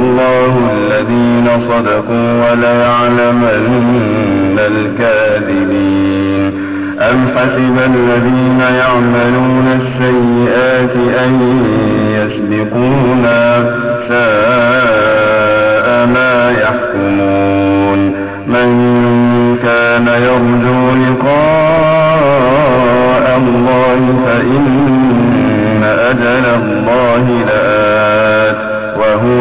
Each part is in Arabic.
الله الذين صدقوا وليعلمن الكاذبين. أم حسب الذين يعملون السيئات أن يسبقونا ساء ما يحكمون.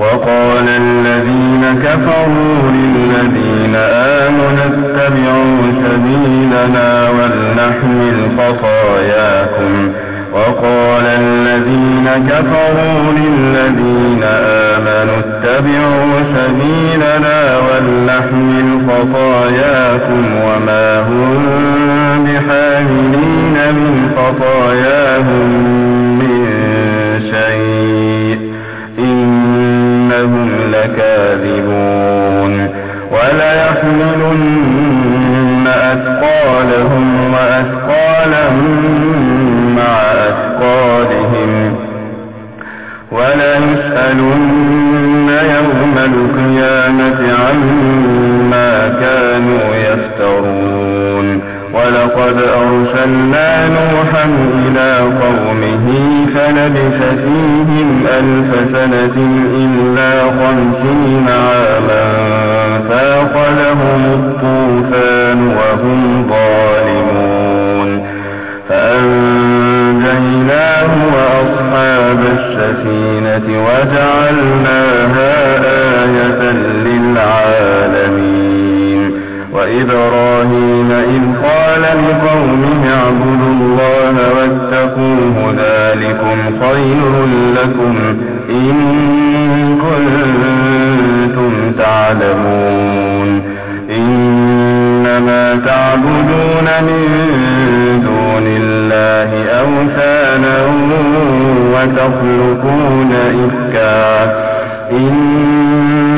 وقال الذين كفروا للذين آمنوا اتبعوا سبيلنا ولنحمل خطاياكم. وقال الذين كفروا للذين آمنوا اتبعوا سبيلنا ولنحمل خطاياكم وما هم بحاملين من خطاياهم من شيء. إنهم لكاذبون وليحملن أثقالهم وأثقالا وإبراهيم إذ قال لقومه اعبدوا الله واتقوه ذلكم خير لكم إن كنتم تعلمون إنما تعبدون من دون الله أوثانا وتخلقون إفكا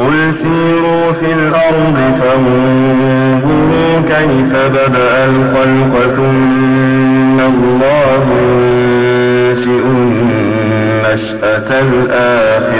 قل سيروا في الأرض فانظروا كيف بدأ الخلق ثم الله ينشئ النشأة الآخرة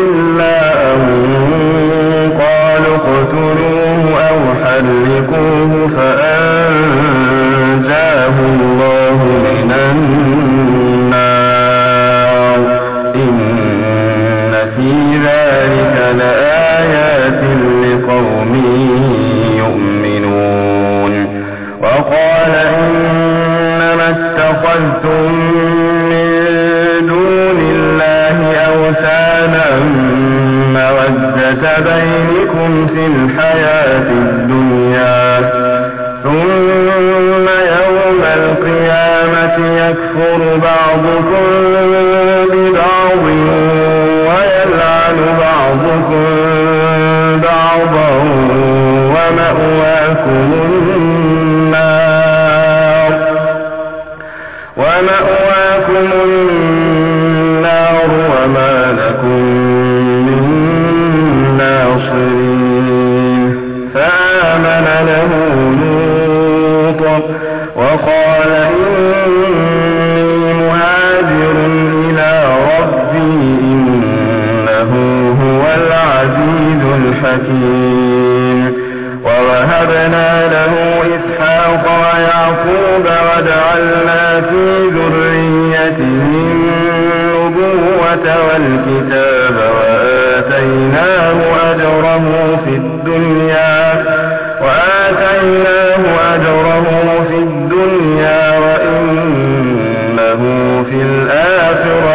فأنجاه الله من النار.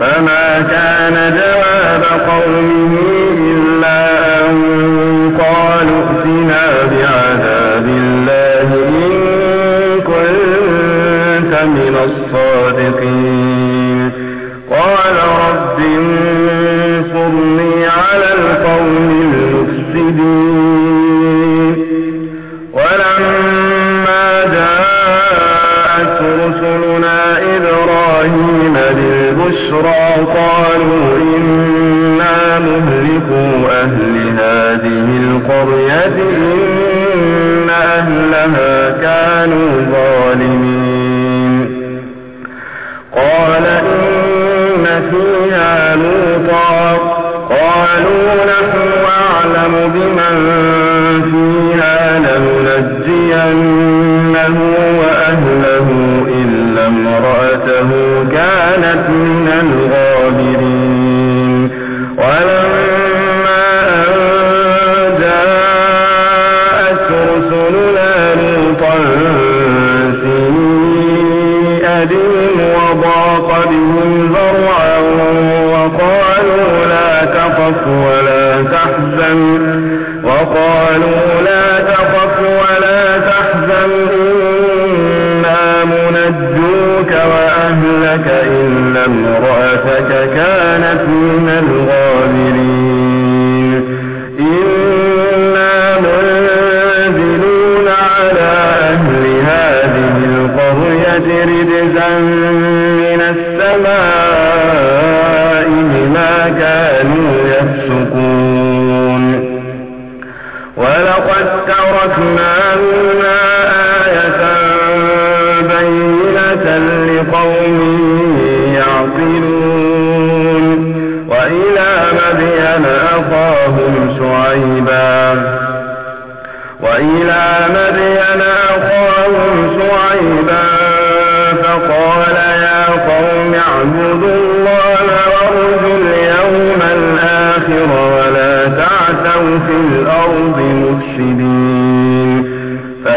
فما كان جواب قومه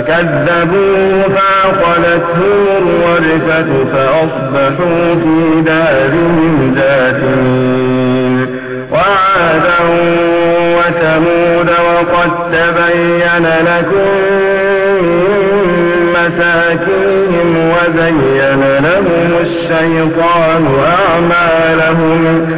فكذبوه فأخذتهم الرجفة فأصبحوا في دارهم جاثمين وعادا وثمود وقد تبين لكم مساكنهم وزين لهم الشيطان أعمالهم.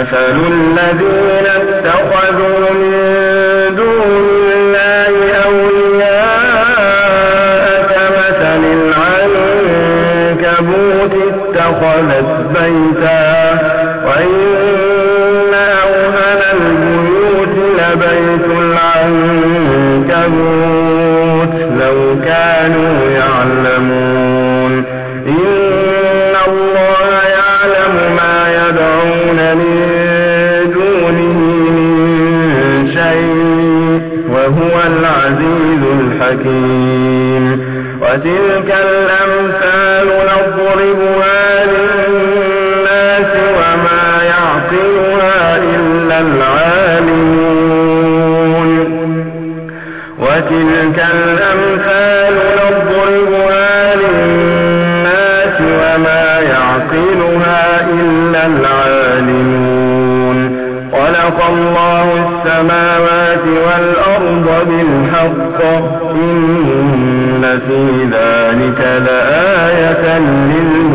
مثل الذين Brazil.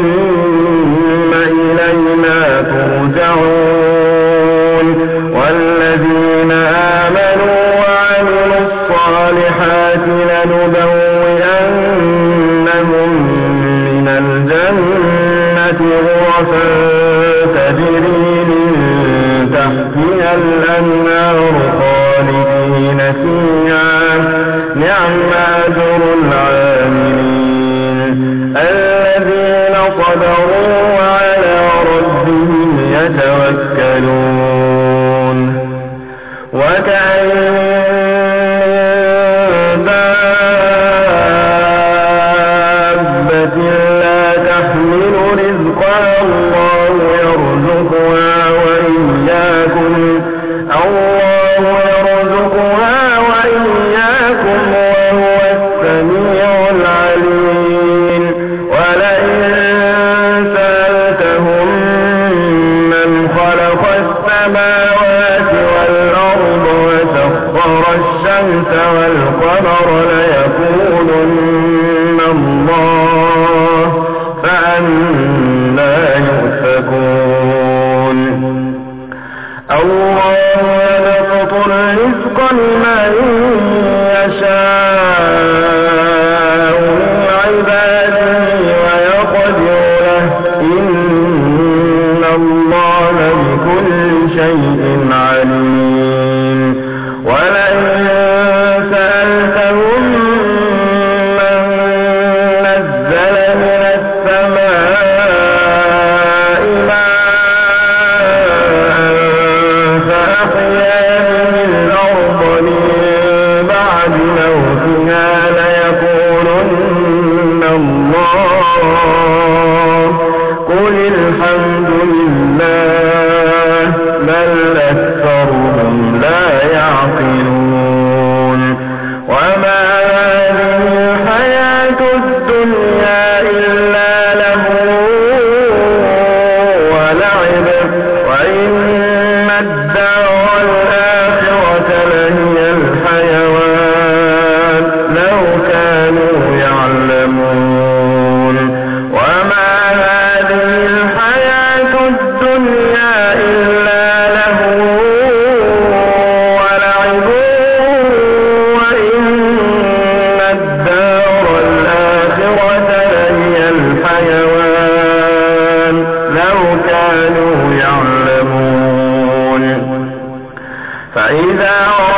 Hallelujah. فإذا